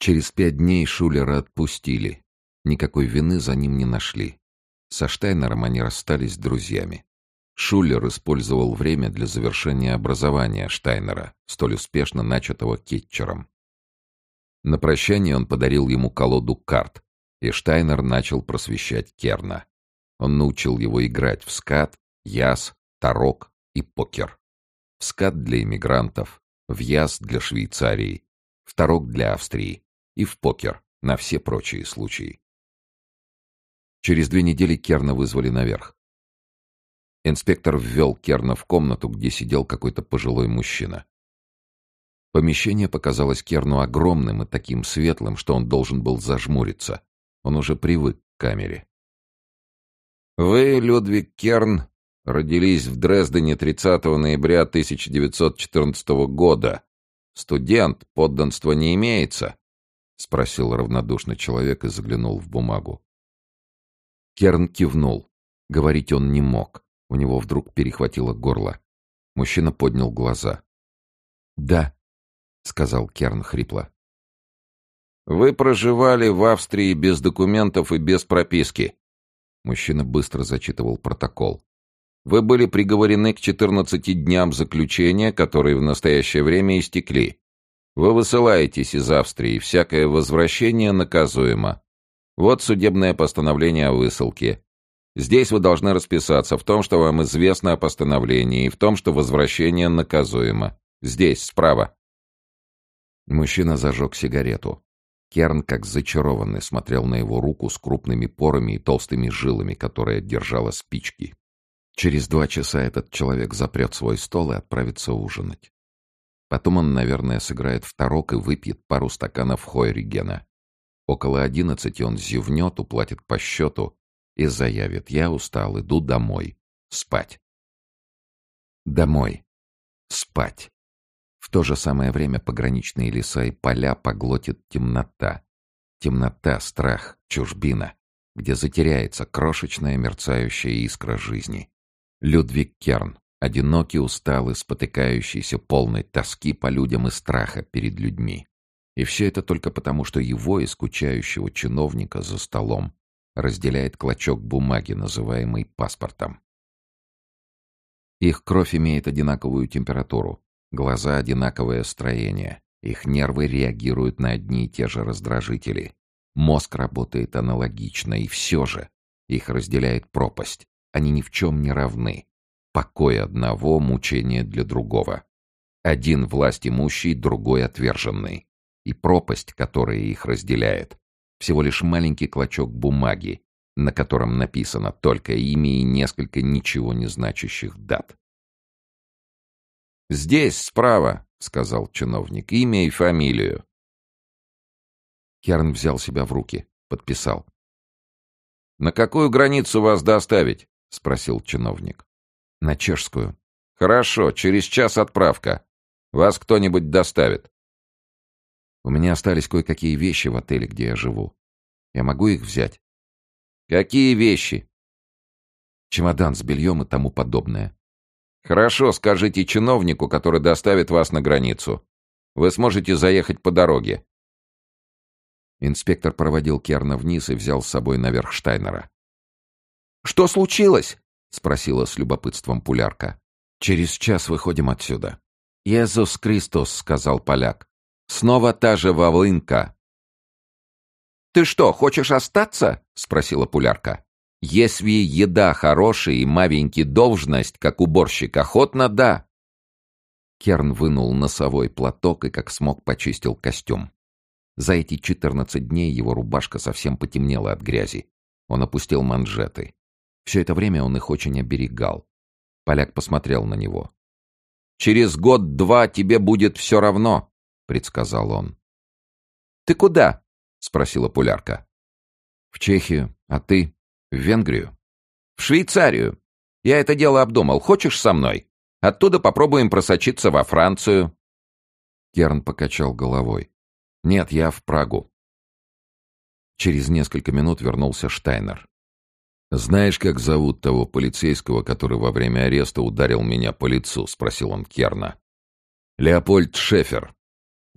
Через пять дней Шулера отпустили. Никакой вины за ним не нашли. Со Штайнером они расстались друзьями. Шулер использовал время для завершения образования Штайнера, столь успешно начатого Кетчером. На прощание он подарил ему колоду карт, и Штайнер начал просвещать Керна. Он научил его играть в скат, яс, тарок и покер. В скат для иммигрантов, в яс для Швейцарии, в тарок для Австрии и в покер на все прочие случаи. Через две недели Керна вызвали наверх. Инспектор ввел Керна в комнату, где сидел какой-то пожилой мужчина. Помещение показалось Керну огромным и таким светлым, что он должен был зажмуриться. Он уже привык к камере. «Вы, Людвиг Керн, родились в Дрездене 30 ноября 1914 года. Студент, подданства не имеется?» — спросил равнодушно человек и заглянул в бумагу. Керн кивнул. Говорить он не мог. У него вдруг перехватило горло. Мужчина поднял глаза. «Да», — сказал Керн хрипло. «Вы проживали в Австрии без документов и без прописки». Мужчина быстро зачитывал протокол. «Вы были приговорены к 14 дням заключения, которые в настоящее время истекли. Вы высылаетесь из Австрии, всякое возвращение наказуемо. Вот судебное постановление о высылке. Здесь вы должны расписаться в том, что вам известно о постановлении, и в том, что возвращение наказуемо. Здесь, справа. Мужчина зажег сигарету. Керн, как зачарованный, смотрел на его руку с крупными порами и толстыми жилами, которая держала спички. Через два часа этот человек запрет свой стол и отправится ужинать. Потом он, наверное, сыграет в тарок и выпьет пару стаканов Хойригена. Около одиннадцати он зевнет, уплатит по счету и заявит «Я устал, иду домой. Спать». Домой. Спать. В то же самое время пограничные леса и поля поглотит темнота. Темнота, страх, чужбина, где затеряется крошечная мерцающая искра жизни. Людвиг Керн, одинокий, усталый, спотыкающийся, полный тоски по людям и страха перед людьми. И все это только потому, что его и скучающего чиновника за столом разделяет клочок бумаги, называемый паспортом. Их кровь имеет одинаковую температуру, Глаза одинаковое строение. Их нервы реагируют на одни и те же раздражители. Мозг работает аналогично, и все же их разделяет пропасть. Они ни в чем не равны. Покой одного, мучение для другого. Один власть имущий, другой отверженный. И пропасть, которая их разделяет, всего лишь маленький клочок бумаги, на котором написано только имя и несколько ничего не значащих дат. «Здесь, справа», — сказал чиновник, — «имя и фамилию». Керн взял себя в руки, подписал. «На какую границу вас доставить?» — спросил чиновник. «На чешскую». «Хорошо, через час отправка. Вас кто-нибудь доставит». «У меня остались кое-какие вещи в отеле, где я живу. Я могу их взять?» «Какие вещи?» «Чемодан с бельем и тому подобное». Хорошо, скажите чиновнику, который доставит вас на границу. Вы сможете заехать по дороге. Инспектор проводил Керна вниз и взял с собой наверх Штайнера. «Что случилось?» — спросила с любопытством Пулярка. «Через час выходим отсюда». «Иисус Христос», — сказал поляк. «Снова та же волынка». «Ты что, хочешь остаться?» — спросила Пулярка. Если еда хорошая и маленький должность, как уборщик, охотно да. Керн вынул носовой платок и как смог почистил костюм. За эти четырнадцать дней его рубашка совсем потемнела от грязи. Он опустил манжеты. Все это время он их очень оберегал. Поляк посмотрел на него. «Через год-два тебе будет все равно», — предсказал он. «Ты куда?» — спросила Пулярка. «В Чехию. А ты?» В Венгрию? В Швейцарию. Я это дело обдумал. Хочешь со мной? Оттуда попробуем просочиться во Францию. Керн покачал головой. Нет, я в Прагу. Через несколько минут вернулся Штайнер. «Знаешь, как зовут того полицейского, который во время ареста ударил меня по лицу?» — спросил он Керна. «Леопольд Шефер.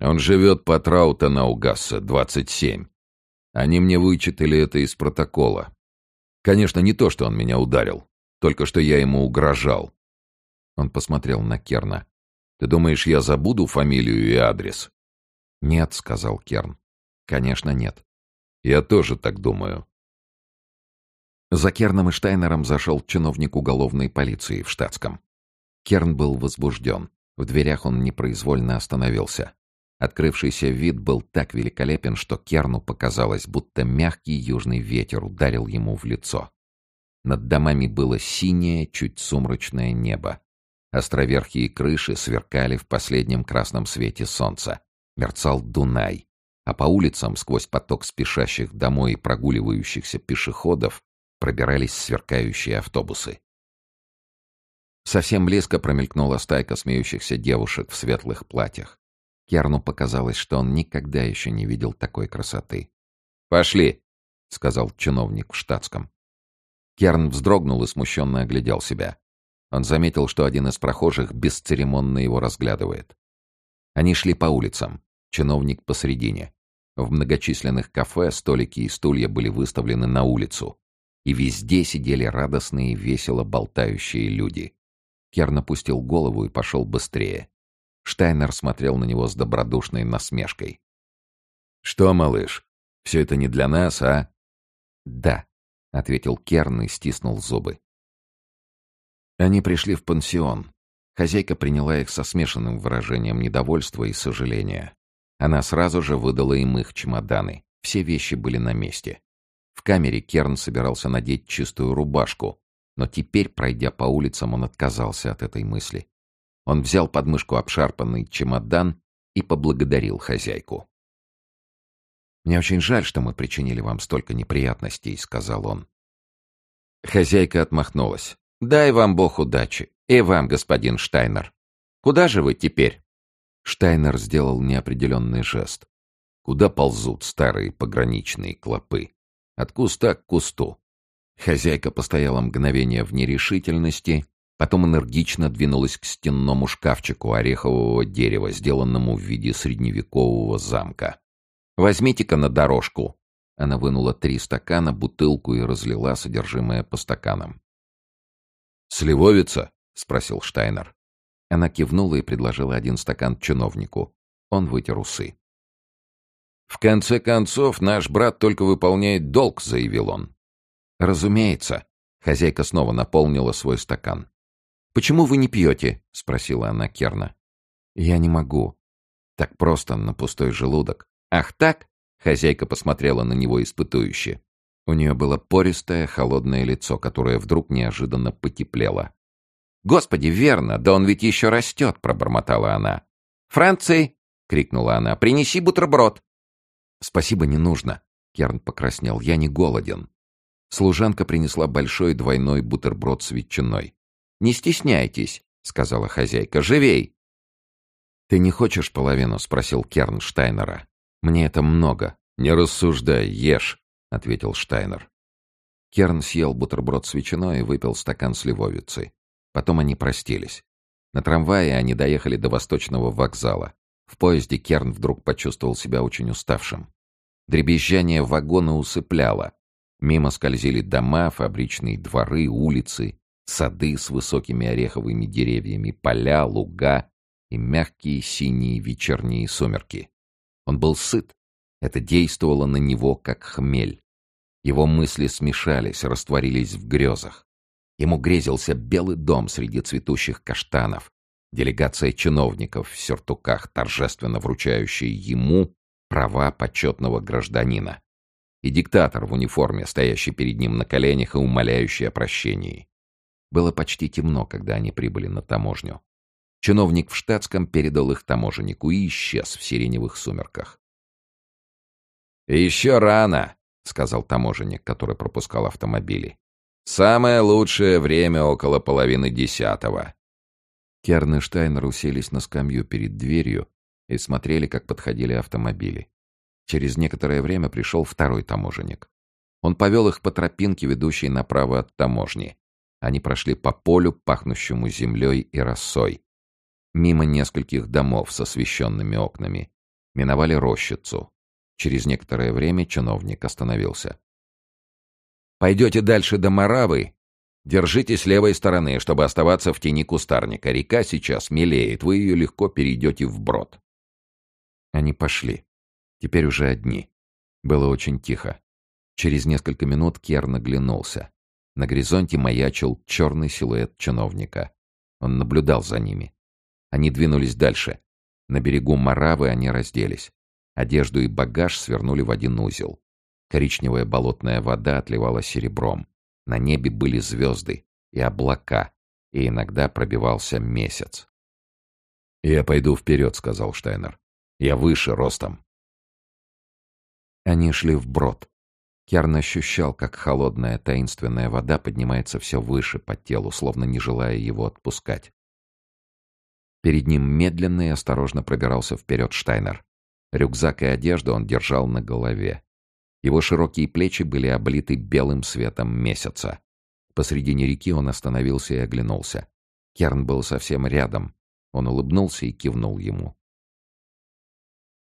Он живет по Траутенаугассе, 27. Они мне вычитали это из протокола. Конечно, не то, что он меня ударил. Только что я ему угрожал. Он посмотрел на Керна. «Ты думаешь, я забуду фамилию и адрес?» «Нет», — сказал Керн. «Конечно, нет». «Я тоже так думаю». За Керном и Штайнером зашел чиновник уголовной полиции в штатском. Керн был возбужден. В дверях он непроизвольно остановился. Открывшийся вид был так великолепен, что Керну показалось, будто мягкий южный ветер ударил ему в лицо. Над домами было синее, чуть сумрачное небо. Островерхие крыши сверкали в последнем красном свете солнца. Мерцал Дунай. А по улицам, сквозь поток спешащих домой и прогуливающихся пешеходов, пробирались сверкающие автобусы. Совсем близко промелькнула стайка смеющихся девушек в светлых платьях. Керну показалось, что он никогда еще не видел такой красоты. «Пошли!» — сказал чиновник в штатском. Керн вздрогнул и смущенно оглядел себя. Он заметил, что один из прохожих бесцеремонно его разглядывает. Они шли по улицам, чиновник посредине. В многочисленных кафе столики и стулья были выставлены на улицу, и везде сидели радостные, весело болтающие люди. Керн опустил голову и пошел быстрее. Штайнер смотрел на него с добродушной насмешкой. «Что, малыш, все это не для нас, а?» «Да», — ответил Керн и стиснул зубы. Они пришли в пансион. Хозяйка приняла их со смешанным выражением недовольства и сожаления. Она сразу же выдала им их чемоданы. Все вещи были на месте. Камере Керн собирался надеть чистую рубашку, но теперь, пройдя по улицам, он отказался от этой мысли. Он взял под мышку обшарпанный чемодан и поблагодарил хозяйку. «Мне очень жаль, что мы причинили вам столько неприятностей», — сказал он. Хозяйка отмахнулась. «Дай вам Бог удачи. И вам, господин Штайнер. Куда же вы теперь?» Штайнер сделал неопределенный жест. «Куда ползут старые пограничные клопы? От куста к кусту. Хозяйка постояла мгновение в нерешительности, потом энергично двинулась к стенному шкафчику орехового дерева, сделанному в виде средневекового замка. «Возьмите-ка на дорожку!» Она вынула три стакана, бутылку и разлила содержимое по стаканам. «Сливовица?» — спросил Штайнер. Она кивнула и предложила один стакан чиновнику. Он вытер усы. «В конце концов, наш брат только выполняет долг», — заявил он. «Разумеется». Хозяйка снова наполнила свой стакан. «Почему вы не пьете?» — спросила она Керна. «Я не могу. Так просто, на пустой желудок». «Ах так?» — хозяйка посмотрела на него испытующе. У нее было пористое, холодное лицо, которое вдруг неожиданно потеплело. «Господи, верно! Да он ведь еще растет!» — пробормотала она. «Франции!» — крикнула она. «Принеси бутерброд!» «Спасибо, не нужно!» — Керн покраснел. «Я не голоден!» Служанка принесла большой двойной бутерброд с ветчиной. «Не стесняйтесь», — сказала хозяйка. «Живей!» «Ты не хочешь половину?» — спросил Керн Штайнера. «Мне это много». «Не рассуждай, ешь», — ответил Штайнер. Керн съел бутерброд с ветчиной и выпил стакан сливовицы. Потом они простились. На трамвае они доехали до Восточного вокзала. В поезде Керн вдруг почувствовал себя очень уставшим. Дребезжание вагона усыпляло, Мимо скользили дома, фабричные дворы, улицы, сады с высокими ореховыми деревьями, поля, луга и мягкие синие вечерние сумерки. Он был сыт. Это действовало на него, как хмель. Его мысли смешались, растворились в грезах. Ему грезился белый дом среди цветущих каштанов, делегация чиновников в сюртуках, торжественно вручающая ему права почетного гражданина и диктатор в униформе, стоящий перед ним на коленях и умоляющий о прощении. Было почти темно, когда они прибыли на таможню. Чиновник в штатском передал их таможеннику и исчез в сиреневых сумерках. «Еще рано», — сказал таможенник, который пропускал автомобили. «Самое лучшее время около половины десятого». Керн и Штайнер уселись на скамью перед дверью и смотрели, как подходили автомобили. Через некоторое время пришел второй таможенник. Он повел их по тропинке, ведущей направо от таможни. Они прошли по полю, пахнущему землей и росой. Мимо нескольких домов с освещенными окнами. Миновали рощицу. Через некоторое время чиновник остановился. «Пойдете дальше до Моравы? Держитесь левой стороны, чтобы оставаться в тени кустарника. Река сейчас мелеет, вы ее легко перейдете вброд». Они пошли. Теперь уже одни. Было очень тихо. Через несколько минут Керн оглянулся. На горизонте маячил черный силуэт чиновника. Он наблюдал за ними. Они двинулись дальше. На берегу Моравы они разделись. Одежду и багаж свернули в один узел. Коричневая болотная вода отливала серебром. На небе были звезды и облака, и иногда пробивался месяц. «Я пойду вперед», — сказал Штайнер. «Я выше ростом». Они шли вброд. Керн ощущал, как холодная таинственная вода поднимается все выше по телу, словно не желая его отпускать. Перед ним медленно и осторожно пробирался вперед Штайнер. Рюкзак и одежду он держал на голове. Его широкие плечи были облиты белым светом месяца. Посредине реки он остановился и оглянулся. Керн был совсем рядом. Он улыбнулся и кивнул ему.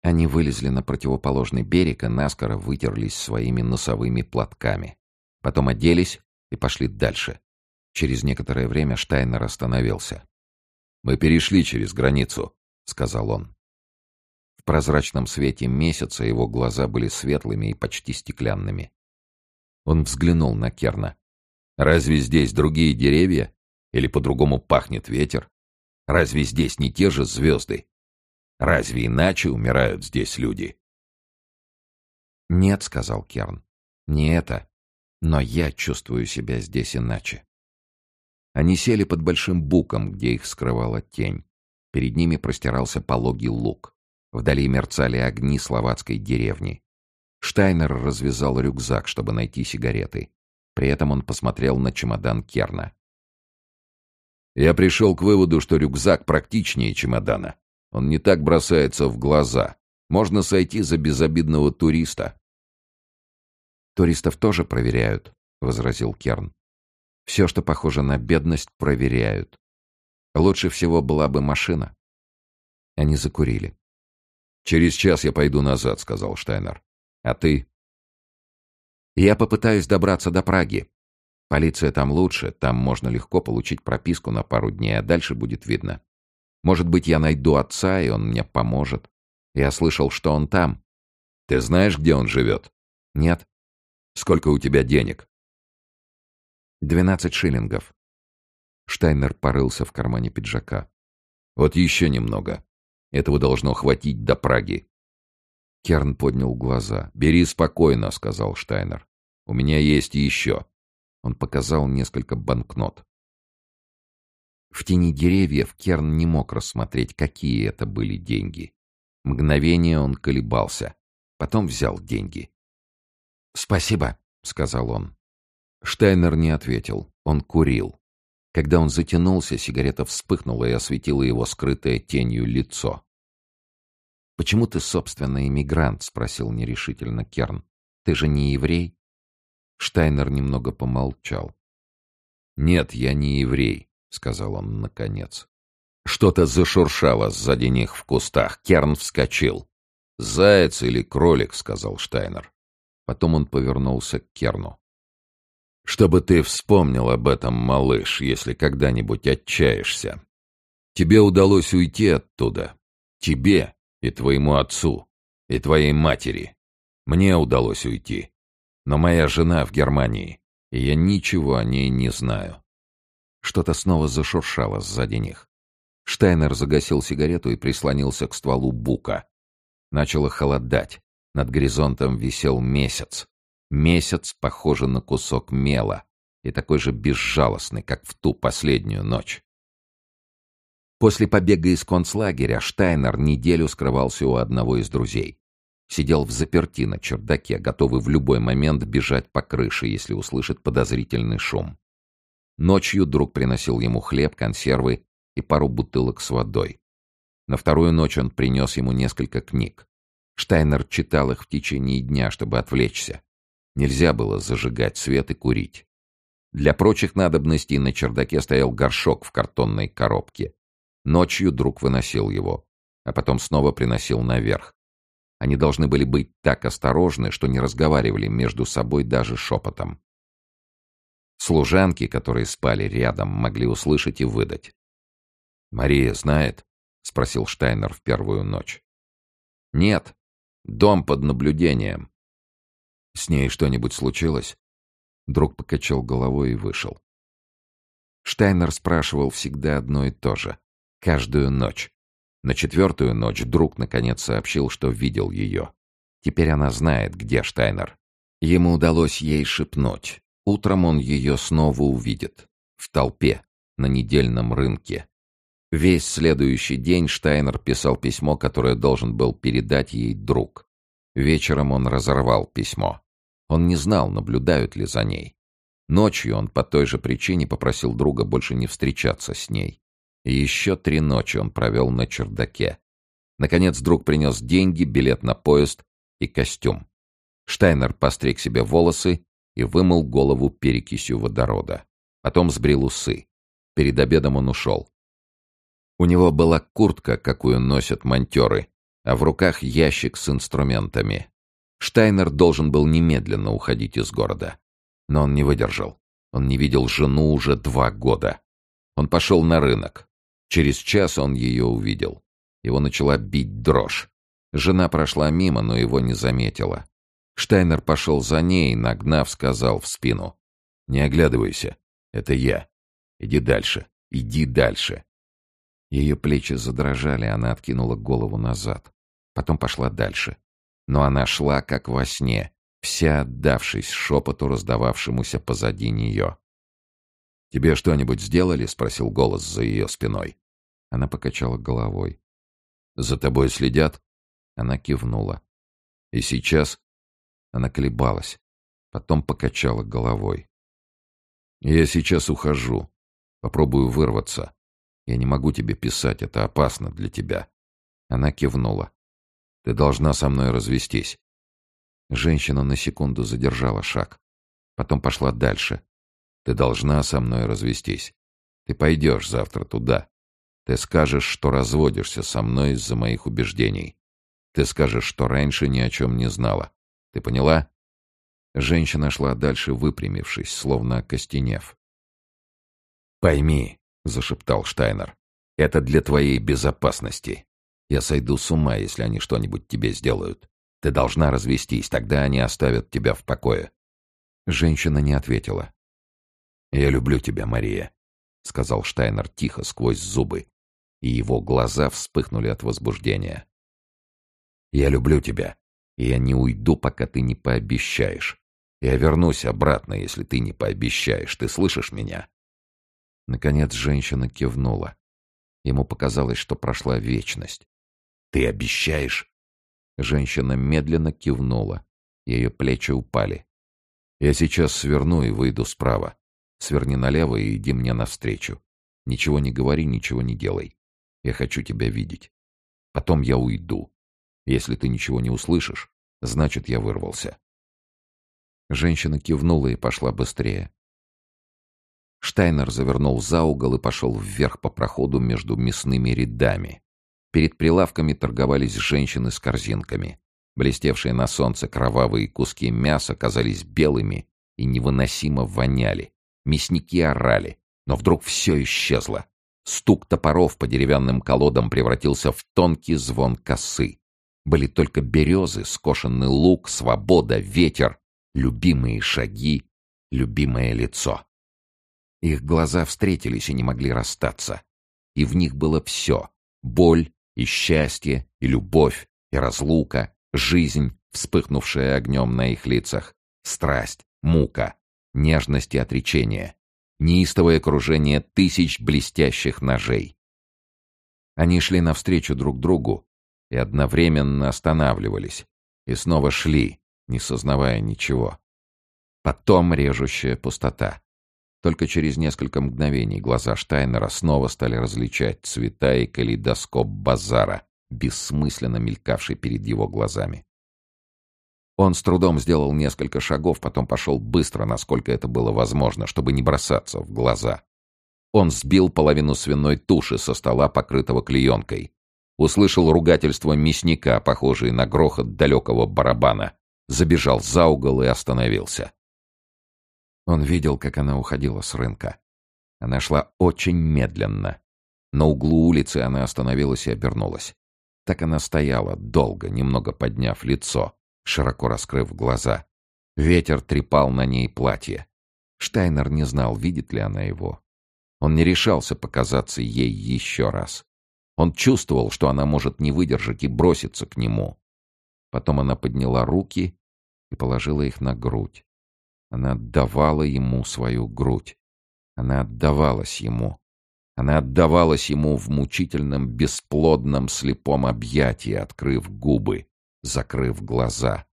Они вылезли на противоположный берег и наскоро вытерлись своими носовыми платками. Потом оделись и пошли дальше. Через некоторое время Штайнер остановился. «Мы перешли через границу», — сказал он. В прозрачном свете месяца его глаза были светлыми и почти стеклянными. Он взглянул на Керна. «Разве здесь другие деревья? Или по-другому пахнет ветер? Разве здесь не те же звезды? Разве иначе умирают здесь люди? «Нет», — сказал Керн, — «не это. Но я чувствую себя здесь иначе». Они сели под большим буком, где их скрывала тень. Перед ними простирался пологий луг. Вдали мерцали огни словацкой деревни. Штайнер развязал рюкзак, чтобы найти сигареты. При этом он посмотрел на чемодан Керна. «Я пришел к выводу, что рюкзак практичнее чемодана. Он не так бросается в глаза. Можно сойти за безобидного туриста. «Туристов тоже проверяют», — возразил Керн. «Все, что похоже на бедность, проверяют. Лучше всего была бы машина». Они закурили. «Через час я пойду назад», — сказал Штайнер. «А ты?» «Я попытаюсь добраться до Праги. Полиция там лучше, там можно легко получить прописку на пару дней, а дальше будет видно. Может быть, я найду отца, и он мне поможет. Я слышал, что он там. Ты знаешь, где он живет? Нет. Сколько у тебя денег? Двенадцать шиллингов. Штайнер порылся в кармане пиджака. Вот еще немного. Этого должно хватить до Праги. Керн поднял глаза. «Бери спокойно», — сказал Штайнер. «У меня есть еще». Он показал несколько банкнот. В тени деревьев Керн не мог рассмотреть, какие это были деньги. Мгновение он колебался. Потом взял деньги. «Спасибо», — сказал он. Штайнер не ответил. Он курил. Когда он затянулся, сигарета вспыхнула и осветила его скрытое тенью лицо. «Почему ты, собственно, иммигрант?» — спросил нерешительно Керн. «Ты же не еврей?» Штайнер немного помолчал. «Нет, я не еврей. — сказал он наконец. Что-то зашуршало сзади них в кустах. Керн вскочил. «Заяц или кролик?» — сказал Штайнер. Потом он повернулся к Керну. «Чтобы ты вспомнил об этом, малыш, если когда-нибудь отчаешься. Тебе удалось уйти оттуда. Тебе и твоему отцу, и твоей матери. Мне удалось уйти. Но моя жена в Германии, и я ничего о ней не знаю. Что-то снова зашуршало сзади них. Штайнер загасил сигарету и прислонился к стволу бука. Начало холодать. Над горизонтом висел месяц. Месяц, похожий на кусок мела, и такой же безжалостный, как в ту последнюю ночь. После побега из концлагеря Штайнер неделю скрывался у одного из друзей. Сидел в заперти на чердаке, готовый в любой момент бежать по крыше, если услышит подозрительный шум. Ночью друг приносил ему хлеб, консервы и пару бутылок с водой. На вторую ночь он принес ему несколько книг. Штайнер читал их в течение дня, чтобы отвлечься. Нельзя было зажигать свет и курить. Для прочих надобностей на чердаке стоял горшок в картонной коробке. Ночью друг выносил его, а потом снова приносил наверх. Они должны были быть так осторожны, что не разговаривали между собой даже шепотом. Служанки, которые спали рядом, могли услышать и выдать. «Мария знает?» — спросил Штайнер в первую ночь. «Нет. Дом под наблюдением». «С ней что-нибудь случилось?» Друг покачал головой и вышел. Штайнер спрашивал всегда одно и то же. Каждую ночь. На четвертую ночь друг наконец сообщил, что видел ее. Теперь она знает, где Штайнер. Ему удалось ей шепнуть. Утром он ее снова увидит. В толпе. На недельном рынке. Весь следующий день Штайнер писал письмо, которое должен был передать ей друг. Вечером он разорвал письмо. Он не знал, наблюдают ли за ней. Ночью он по той же причине попросил друга больше не встречаться с ней. И еще три ночи он провел на чердаке. Наконец друг принес деньги, билет на поезд и костюм. Штайнер постриг себе волосы и вымыл голову перекисью водорода. Потом сбрил усы. Перед обедом он ушел. У него была куртка, какую носят монтеры, а в руках ящик с инструментами. Штайнер должен был немедленно уходить из города. Но он не выдержал. Он не видел жену уже два года. Он пошел на рынок. Через час он ее увидел. Его начала бить дрожь. Жена прошла мимо, но его не заметила. Штайнер пошел за ней, нагнав, сказал в спину. «Не оглядывайся. Это я. Иди дальше. Иди дальше. Ее плечи задрожали, она откинула голову назад. Потом пошла дальше. Но она шла, как во сне, вся отдавшись шепоту, раздававшемуся позади нее. «Тебе что-нибудь сделали?» — спросил голос за ее спиной. Она покачала головой. «За тобой следят?» Она кивнула. «И сейчас?» Она колебалась. Потом покачала головой. «Я сейчас ухожу. Попробую вырваться. Я не могу тебе писать, это опасно для тебя. Она кивнула. Ты должна со мной развестись. Женщина на секунду задержала шаг. Потом пошла дальше. Ты должна со мной развестись. Ты пойдешь завтра туда. Ты скажешь, что разводишься со мной из-за моих убеждений. Ты скажешь, что раньше ни о чем не знала. Ты поняла? Женщина шла дальше, выпрямившись, словно окостенев. «Пойми, — зашептал Штайнер. «Это для твоей безопасности. Я сойду с ума, если они что-нибудь тебе сделают. Ты должна развестись, тогда они оставят тебя в покое». Женщина не ответила. «Я люблю тебя, Мария», — сказал Штайнер тихо сквозь зубы, и его глаза вспыхнули от возбуждения. «Я люблю тебя, и я не уйду, пока ты не пообещаешь. Я вернусь обратно, если ты не пообещаешь. Ты слышишь меня?» Наконец женщина кивнула. Ему показалось, что прошла вечность. «Ты обещаешь?» Женщина медленно кивнула. Ее плечи упали. «Я сейчас сверну и выйду справа. Сверни налево и иди мне навстречу. Ничего не говори, ничего не делай. Я хочу тебя видеть. Потом я уйду. Если ты ничего не услышишь, значит, я вырвался». Женщина кивнула и пошла быстрее. Штайнер завернул за угол и пошел вверх по проходу между мясными рядами. Перед прилавками торговались женщины с корзинками. Блестевшие на солнце кровавые куски мяса казались белыми и невыносимо воняли. Мясники орали, но вдруг все исчезло. Стук топоров по деревянным колодам превратился в тонкий звон косы. Были только березы, скошенный лук, свобода, ветер, любимые шаги, любимое лицо. Их глаза встретились и не могли расстаться. И в них было все — боль и счастье, и любовь, и разлука, жизнь, вспыхнувшая огнем на их лицах, страсть, мука, нежность и отречение, неистовое окружение тысяч блестящих ножей. Они шли навстречу друг другу и одновременно останавливались, и снова шли, не сознавая ничего. Потом режущая пустота. Только через несколько мгновений глаза Штайнера снова стали различать цвета и калейдоскоп базара, бессмысленно мелькавший перед его глазами. Он с трудом сделал несколько шагов, потом пошел быстро, насколько это было возможно, чтобы не бросаться в глаза. Он сбил половину свиной туши со стола, покрытого клеенкой. Услышал ругательство мясника, похожее на грохот далекого барабана. Забежал за угол и остановился. Он видел, как она уходила с рынка. Она шла очень медленно. На углу улицы она остановилась и обернулась. Так она стояла, долго, немного подняв лицо, широко раскрыв глаза. Ветер трепал на ней платье. Штайнер не знал, видит ли она его. Он не решался показаться ей еще раз. Он чувствовал, что она может не выдержать и броситься к нему. Потом она подняла руки и положила их на грудь. Она отдавала ему свою грудь. Она отдавалась ему. Она отдавалась ему в мучительном, бесплодном, слепом объятии, открыв губы, закрыв глаза.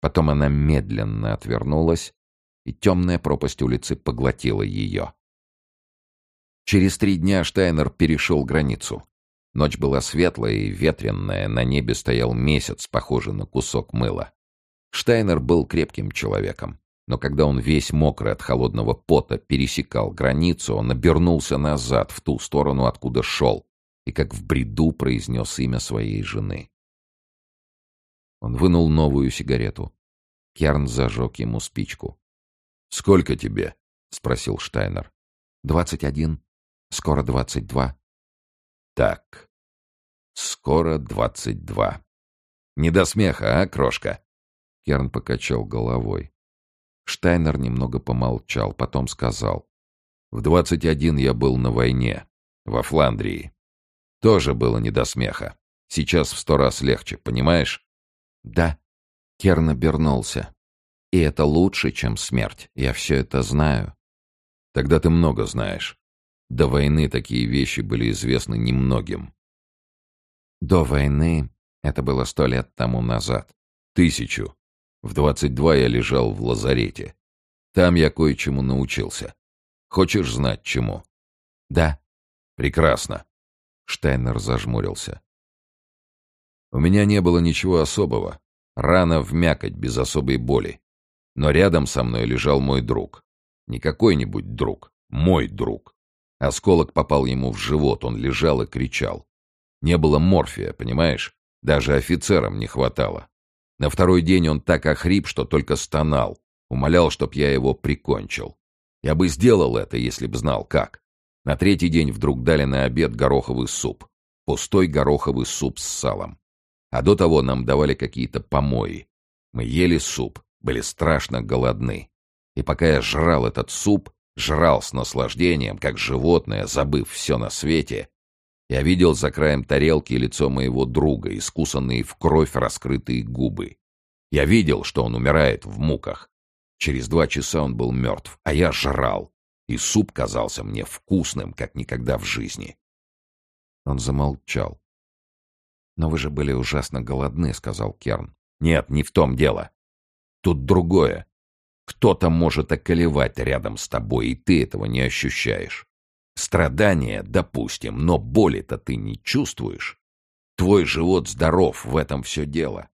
Потом она медленно отвернулась, и темная пропасть улицы поглотила ее. Через три дня Штайнер перешел границу. Ночь была светлая и ветренная, на небе стоял месяц, похожий на кусок мыла. Штайнер был крепким человеком. Но когда он весь мокрый от холодного пота пересекал границу, он обернулся назад, в ту сторону, откуда шел, и как в бреду произнес имя своей жены. Он вынул новую сигарету. Керн зажег ему спичку. «Сколько тебе?» — спросил Штайнер. «Двадцать один. Скоро двадцать два». «Так. Скоро двадцать два. Не до смеха, а, крошка?» Керн покачал головой. Штайнер немного помолчал, потом сказал. «В двадцать один я был на войне, во Фландрии. Тоже было не до смеха. Сейчас в сто раз легче, понимаешь?» «Да». Керн обернулся. «И это лучше, чем смерть. Я все это знаю». «Тогда ты много знаешь. До войны такие вещи были известны немногим». «До войны это было сто лет тому назад». «Тысячу. В двадцать два я лежал в лазарете. Там я кое-чему научился. Хочешь знать, чему? Да. Прекрасно. Штайнер зажмурился. У меня не было ничего особого. Рана в мякоть, без особой боли. Но рядом со мной лежал мой друг. Не какой-нибудь друг, мой друг. Осколок попал ему в живот, он лежал и кричал. Не было морфия, понимаешь? Даже офицерам не хватало. На второй день он так охрип, что только стонал. Умолял, чтоб я его прикончил. Я бы сделал это, если б знал как. На третий день вдруг дали на обед гороховый суп. Пустой гороховый суп с салом. А до того нам давали какие-то помои. Мы ели суп, были страшно голодны. И пока я жрал этот суп, жрал с наслаждением, как животное, забыв все на свете, я видел за краем тарелки лицо моего друга, искусанные в кровь раскрытые губы. Я видел, что он умирает в муках. Через два часа он был мертв, а я жрал, и суп казался мне вкусным, как никогда в жизни. Он замолчал. «Но вы же были ужасно голодны», — сказал Керн. «Нет, не в том дело. Тут другое. Кто-то может околевать рядом с тобой, и ты этого не ощущаешь. Страдания, допустим, но боли-то ты не чувствуешь. Твой живот здоров, в этом все дело.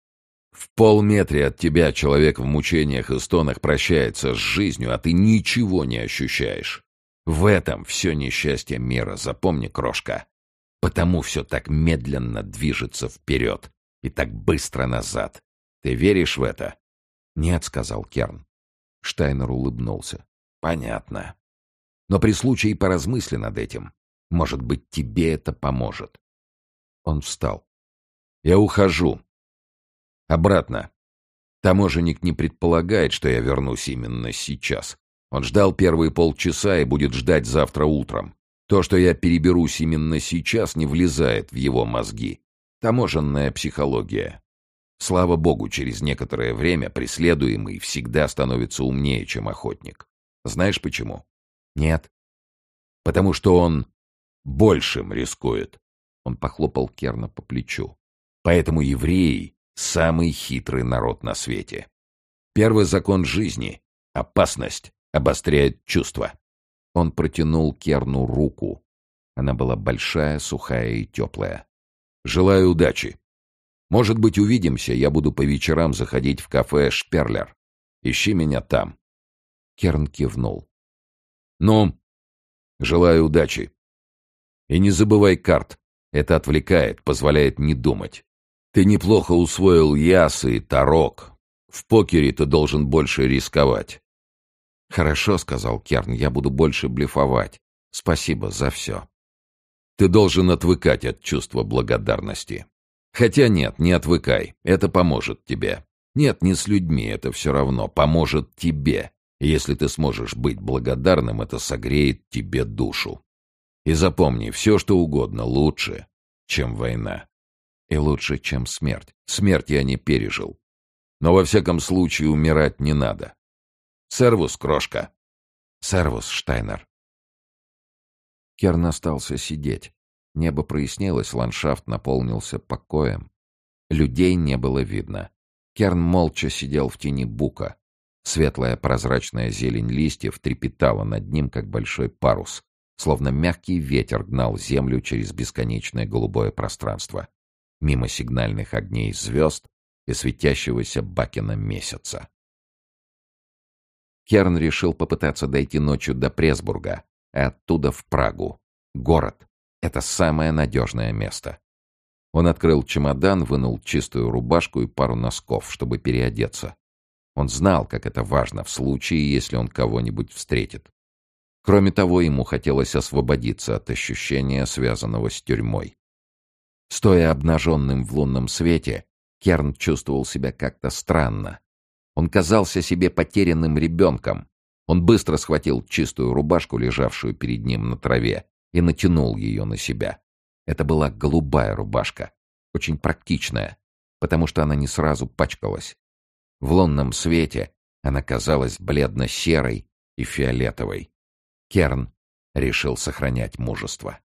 В полметре от тебя человек в мучениях и стонах прощается с жизнью, а ты ничего не ощущаешь. В этом все несчастье мира, запомни, крошка. Потому все так медленно движется вперед и так быстро назад. Ты веришь в это? Нет, сказал Керн. Штайнер улыбнулся. Понятно. Но при случае поразмысли над этим. Может быть, тебе это поможет. Он встал. Я ухожу. Обратно. Таможенник не предполагает, что я вернусь именно сейчас. Он ждал первые полчаса и будет ждать завтра утром. То, что я переберусь именно сейчас, не влезает в его мозги. Таможенная психология. Слава богу, через некоторое время преследуемый всегда становится умнее, чем охотник. Знаешь почему? Нет. Потому что он большим рискует. Он похлопал Керна по плечу. Поэтому евреи — самый хитрый народ на свете. Первый закон жизни — опасность обостряет чувства. Он протянул Керну руку. Она была большая, сухая и теплая. «Желаю удачи. Может быть, увидимся, я буду по вечерам заходить в кафе «Шперлер». Ищи меня там». Керн кивнул. Ну, желаю удачи. И не забывай карт. Это отвлекает, позволяет не думать. Ты неплохо усвоил ясы и тарок. В покере ты должен больше рисковать. «Хорошо», — сказал Керн, — «я буду больше блефовать. Спасибо за все». Ты должен отвыкать от чувства благодарности. Хотя нет, не отвыкай, это поможет тебе. Нет, не с людьми, это все равно, поможет тебе. Если ты сможешь быть благодарным, это согреет тебе душу. И запомни, все что угодно лучше, чем война. И лучше, чем смерть. Смерть я не пережил. Но во всяком случае умирать не надо. Сервус, крошка. Сервус, Штайнер. Керн остался сидеть. Небо прояснилось, ландшафт наполнился покоем. Людей не было видно. Керн молча сидел в тени бука. Светлая прозрачная зелень листьев трепетала над ним, как большой парус, словно мягкий ветер гнал землю через бесконечное голубое пространство, мимо сигнальных огней звезд и светящегося Бакина месяца. Керн решил попытаться дойти ночью до Пресбурга, а оттуда в Прагу. Город — это самое надежное место. Он открыл чемодан, вынул чистую рубашку и пару носков, чтобы переодеться. Он знал, как это важно в случае, если он кого-нибудь встретит. Кроме того, ему хотелось освободиться от ощущения, связанного с тюрьмой. Стоя обнаженным в лунном свете, Керн чувствовал себя как-то странно. Он казался себе потерянным ребенком. Он быстро схватил чистую рубашку, лежавшую перед ним на траве, и натянул ее на себя. Это была голубая рубашка, очень практичная, потому что она не сразу пачкалась. В лунном свете она казалась бледно-серой и фиолетовой. Керн решил сохранять мужество.